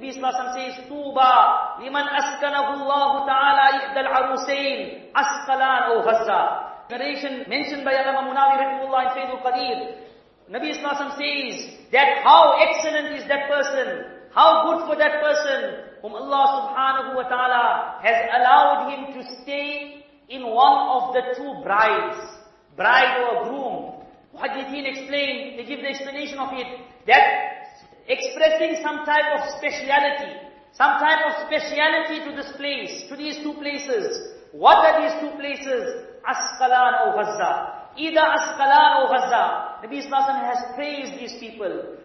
Nabi Sallallahu says, Tuba liman askanahu Allah ta'ala ihdal arusain, Asqalan o Ghazza. Narration mentioned by Allama Munawi rahimahullah in Faidul Qadir. Nabi Sallallahu says that how excellent is that person, how good for that person whom Allah subhanahu wa ta'ala has allowed him to stay in one of the two brides, bride or groom. Muhaddithin explain, they give the explanation of it, that expressing some type of speciality, some type of speciality to this place, to these two places. What are these two places? Asqalan or Gaza. Either Asqalan or Gaza. Nabi Sallallahu has praised these people.